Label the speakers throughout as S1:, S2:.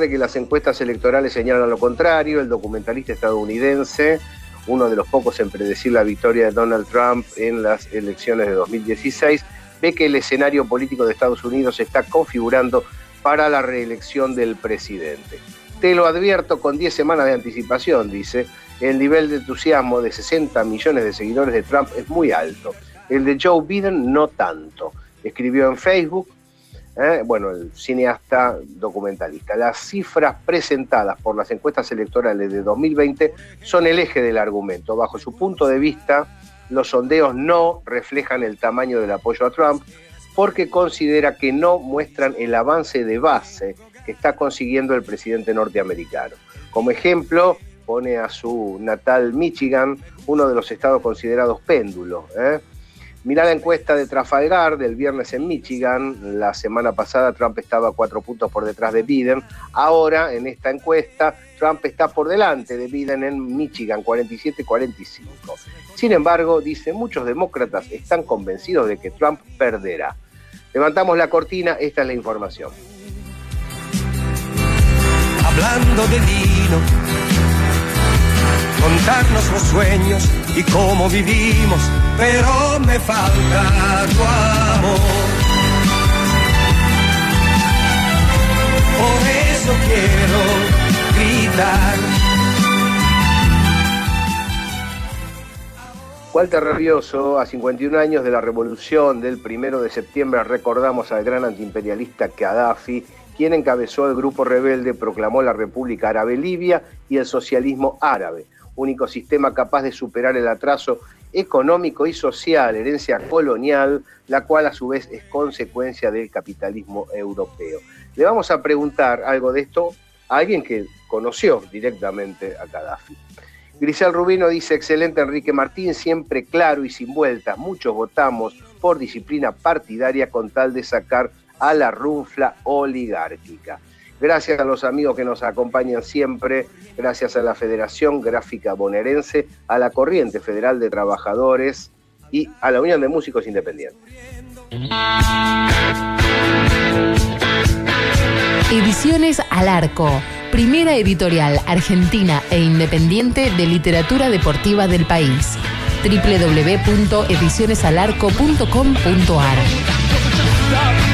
S1: de que las encuestas electorales señalan lo contrario, el documentalista estadounidense, uno de los pocos en predecir la victoria de Donald Trump en las elecciones de 2016, ve que el escenario político de Estados Unidos se está configurando para la reelección del presidente. Te lo advierto con 10 semanas de anticipación, dice, el nivel de entusiasmo de 60 millones de seguidores de Trump es muy alto, el de Joe Biden no tanto. Escribió en Facebook, ¿eh? bueno, el cineasta documentalista. Las cifras presentadas por las encuestas electorales de 2020 son el eje del argumento. Bajo su punto de vista, los sondeos no reflejan el tamaño del apoyo a Trump porque considera que no muestran el avance de base que está consiguiendo el presidente norteamericano. Como ejemplo, pone a su natal Michigan, uno de los estados considerados péndulos. ¿eh? Mirá la encuesta de Trafalgar del viernes en Michigan. La semana pasada Trump estaba cuatro puntos por detrás de Biden. Ahora, en esta encuesta, Trump está por delante de Biden en Michigan, 47-45. Sin embargo, dice, muchos demócratas están convencidos de que Trump perderá. Levantamos la cortina, esta es la información.
S2: Hablando de contarnos los sueños y cómo vivimos, pero me falta tu amor. Por eso quiero gritar.
S1: Walter Rabioso, a 51 años de la revolución del primero de septiembre, recordamos al gran antiimperialista Gaddafi, quien encabezó el grupo rebelde, proclamó la República Árabe Libia y el socialismo árabe, único sistema capaz de superar el atraso económico y social, herencia colonial, la cual a su vez es consecuencia del capitalismo europeo. Le vamos a preguntar algo de esto a alguien que conoció directamente a Gaddafi. Grisel Rubino dice, excelente Enrique Martín, siempre claro y sin vueltas. Muchos votamos por disciplina partidaria con tal de sacar a la runfla oligárquica. Gracias a los amigos que nos acompañan siempre, gracias a la Federación Gráfica Bonaerense, a la Corriente Federal de Trabajadores y a la Unión de Músicos Independientes.
S3: Ediciones al Arco, primera editorial argentina e independiente de literatura deportiva del país. www.edicionesalarco.com.ar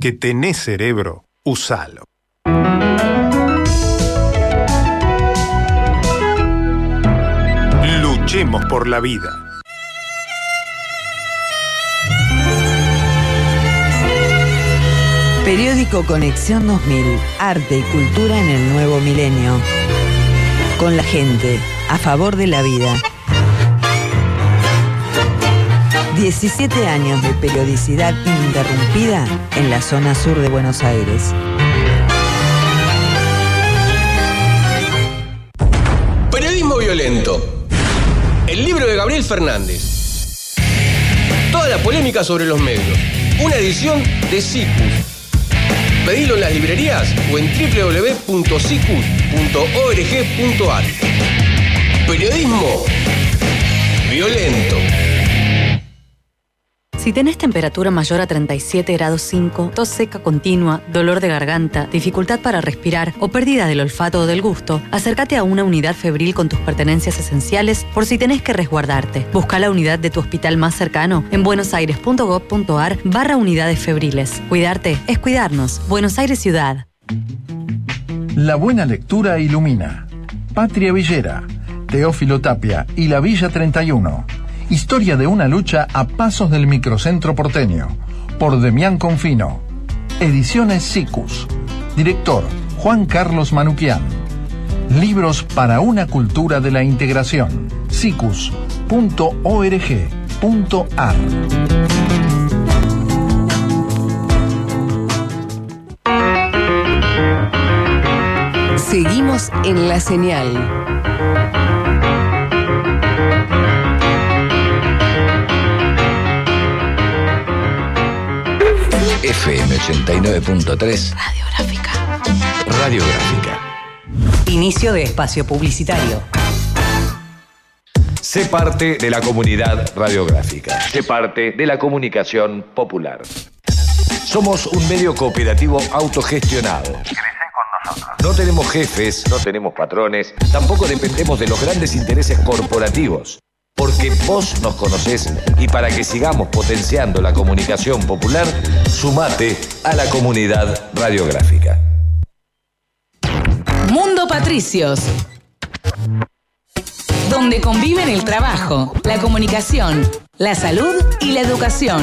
S4: Que tenés cerebro, usalo. Luchemos por la vida.
S5: Periódico Conexión 2000. Arte y cultura en el nuevo milenio. Con la gente, a favor de la vida. 17 años de periodicidad ininterrumpida en la zona sur de Buenos Aires.
S6: Periodismo violento. El libro de Gabriel Fernández. Toda la polémica sobre los medios. Una edición de Cicus. Pedilo en las librerías o en www.cicus.org.ar. Periodismo violento.
S7: Si tenés temperatura mayor a 37 grados 5, tos seca continua, dolor de garganta, dificultad para respirar o pérdida del olfato o del gusto, acércate a una unidad febril con tus pertenencias esenciales por si tenés que resguardarte. Busca la unidad de tu hospital más cercano en buenosaires.gov.ar barra unidades febriles. Cuidarte es cuidarnos. Buenos Aires Ciudad.
S8: La buena lectura ilumina. Patria Villera, Teófilo Tapia y la Villa 31. Historia de una lucha a pasos del microcentro porteño. Por Demián Confino. Ediciones SICUS. Director Juan Carlos Manuquian. Libros para una cultura de la integración. sicus.org.ar
S3: Seguimos en la señal.
S9: FM 89.3
S3: Radiográfica.
S9: Radiográfica.
S7: Inicio de espacio publicitario.
S9: Sé parte de la comunidad radiográfica. Sé parte de la comunicación popular. Somos un medio cooperativo autogestionado. No tenemos jefes, no tenemos patrones, tampoco dependemos de los grandes intereses corporativos. Porque vos nos conocés y para que sigamos potenciando la comunicación popular, sumate a la comunidad radiográfica.
S3: Mundo Patricios. Donde conviven el trabajo, la comunicación, la salud y la educación.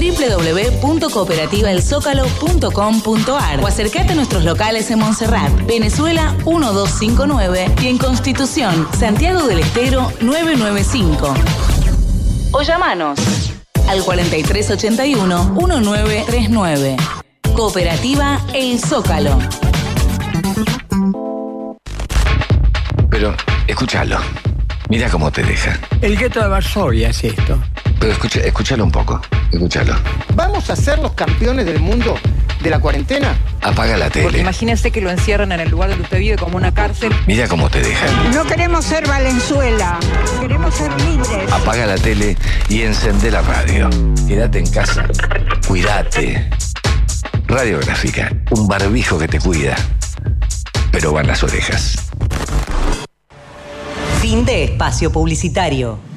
S3: www.cooperativaelzócalo.com.ar o acércate a nuestros locales en Montserrat, Venezuela 1259 y en Constitución, Santiago del Estero 995. O llamanos al 4381-1939. Cooperativa El Zócalo.
S9: Pero, escúchalo. Mira cómo te deja.
S10: El gueto de Varsovia es esto.
S9: Pero escucha, escúchalo un poco. Escúchalo.
S11: ¿Vamos a ser los campeones del mundo
S12: de la cuarentena?
S9: Apaga la
S11: Porque
S9: tele.
S11: imagínese que lo encierran en el lugar donde usted vive como una cárcel.
S9: Mira cómo te dejan.
S13: No queremos ser Valenzuela, queremos ser libres.
S9: Apaga la tele y encende la radio. Quédate en casa. Cuídate. Radiográfica. Un barbijo que te cuida. Pero van las orejas.
S3: Fin de espacio publicitario.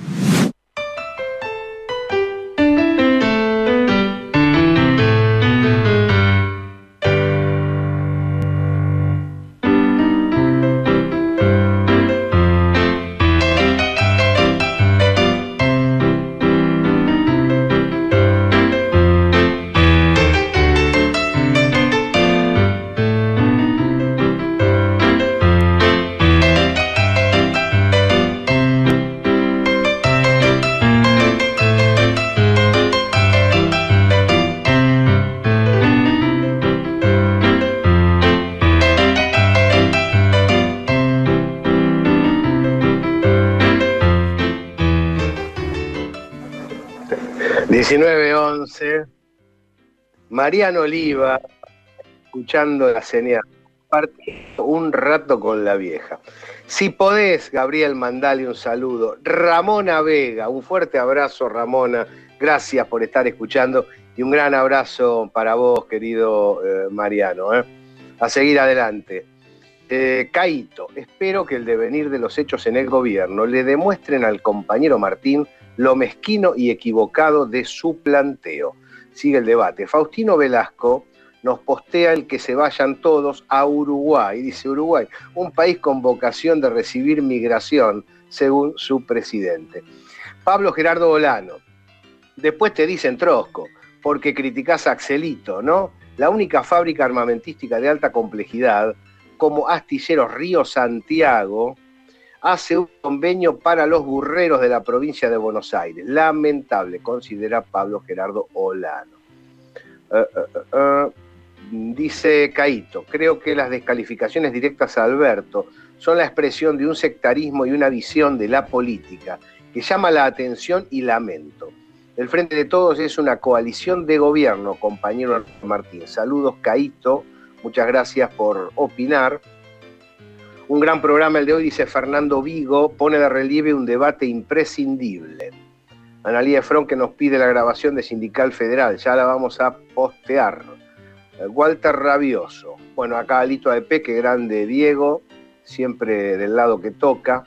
S1: ...19.11... Mariano Oliva, escuchando la señal, partiendo un rato con la vieja. Si podés, Gabriel, mandale un saludo. Ramona Vega, un fuerte abrazo, Ramona. Gracias por estar escuchando y un gran abrazo para vos, querido eh, Mariano. ¿eh? A seguir adelante. Eh, Caito, espero que el devenir de los hechos en el gobierno le demuestren al compañero Martín lo mezquino y equivocado de su planteo. Sigue el debate. Faustino Velasco nos postea el que se vayan todos a Uruguay. Dice Uruguay, un país con vocación de recibir migración, según su presidente. Pablo Gerardo Bolano, después te dicen Trosco, porque criticás a Axelito, ¿no? La única fábrica armamentística de alta complejidad, como Astilleros Río Santiago, hace un convenio para los burreros de la provincia de Buenos Aires. Lamentable, considera Pablo Gerardo Olano. Uh, uh, uh, dice Caito, creo que las descalificaciones directas a Alberto son la expresión de un sectarismo y una visión de la política que llama la atención y lamento. El Frente de Todos es una coalición de gobierno, compañero Martín. Saludos, Caito. Muchas gracias por opinar. Un gran programa el de hoy, dice Fernando Vigo, pone de relieve un debate imprescindible. Analía Efron que nos pide la grabación de Sindical Federal, ya la vamos a postear. Walter Rabioso, bueno, acá Alito AP, que grande Diego, siempre del lado que toca.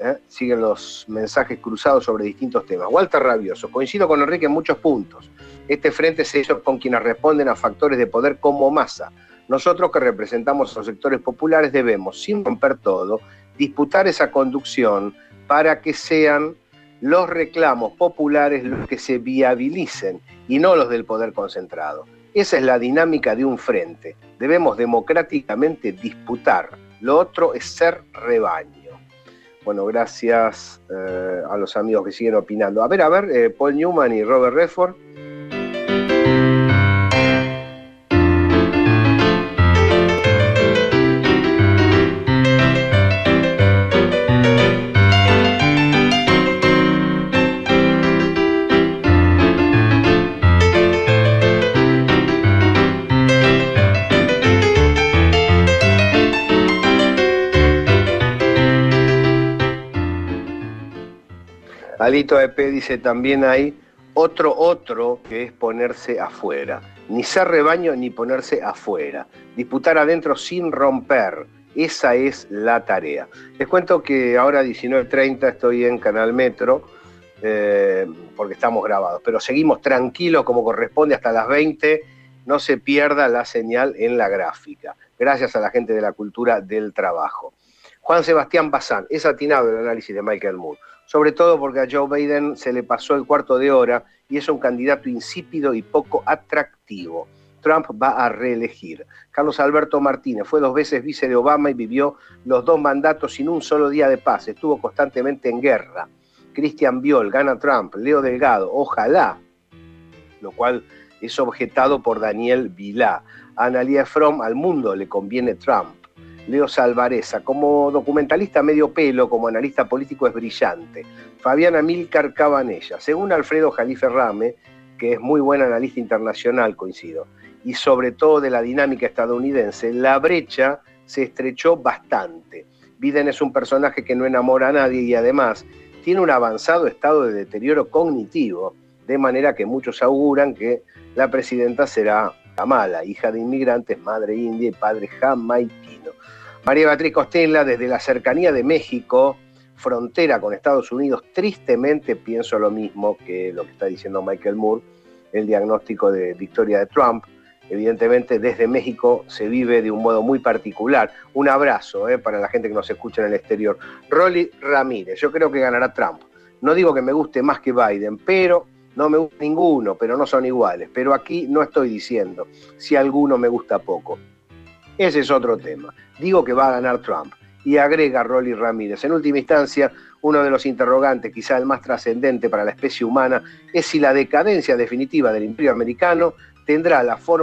S1: ¿eh? Siguen los mensajes cruzados sobre distintos temas. Walter Rabioso, coincido con Enrique en muchos puntos. Este frente se hizo con quienes responden a factores de poder como masa, nosotros que representamos a los sectores populares debemos, sin romper todo, disputar esa conducción para que sean los reclamos populares los que se viabilicen y no los del poder concentrado. Esa es la dinámica de un frente. Debemos democráticamente disputar. Lo otro es ser rebaño. Bueno, gracias eh, a los amigos que siguen opinando. A ver, a ver, eh, Paul Newman y Robert Redford. Alito EP dice también hay otro otro que es ponerse afuera. Ni ser rebaño ni ponerse afuera. Disputar adentro sin romper. Esa es la tarea. Les cuento que ahora a 19.30 estoy en Canal Metro, eh, porque estamos grabados, pero seguimos tranquilos como corresponde hasta las 20. No se pierda la señal en la gráfica. Gracias a la gente de la cultura del trabajo. Juan Sebastián Bazán, es atinado el análisis de Michael Moore sobre todo porque a Joe Biden se le pasó el cuarto de hora y es un candidato insípido y poco atractivo. Trump va a reelegir. Carlos Alberto Martínez fue dos veces vice de Obama y vivió los dos mandatos sin un solo día de paz. Estuvo constantemente en guerra. Cristian Viol, gana Trump. Leo Delgado, ojalá. Lo cual es objetado por Daniel Vilá. A Analia al mundo le conviene Trump. Leo Salvareza. Como documentalista medio pelo, como analista político es brillante. Fabiana Milcar Cabanella. Según Alfredo Jalife Rame, que es muy buen analista internacional, coincido, y sobre todo de la dinámica estadounidense, la brecha se estrechó bastante. Biden es un personaje que no enamora a nadie y además tiene un avanzado estado de deterioro cognitivo, de manera que muchos auguran que la presidenta será Kamala, hija de inmigrantes, madre india y padre jamaiquino. María Beatriz Costela, desde la cercanía de México, frontera con Estados Unidos, tristemente pienso lo mismo que lo que está diciendo Michael Moore, el diagnóstico de victoria de Trump. Evidentemente desde México se vive de un modo muy particular. Un abrazo eh, para la gente que nos escucha en el exterior. Rolly Ramírez, yo creo que ganará Trump. No digo que me guste más que Biden, pero no me gusta ninguno, pero no son iguales. Pero aquí no estoy diciendo si alguno me gusta poco. Ese es otro tema. Digo que va a ganar Trump. Y agrega Rolly Ramírez. En última instancia, uno de los interrogantes, quizá el más trascendente para la especie humana, es si la decadencia definitiva del imperio americano tendrá la forma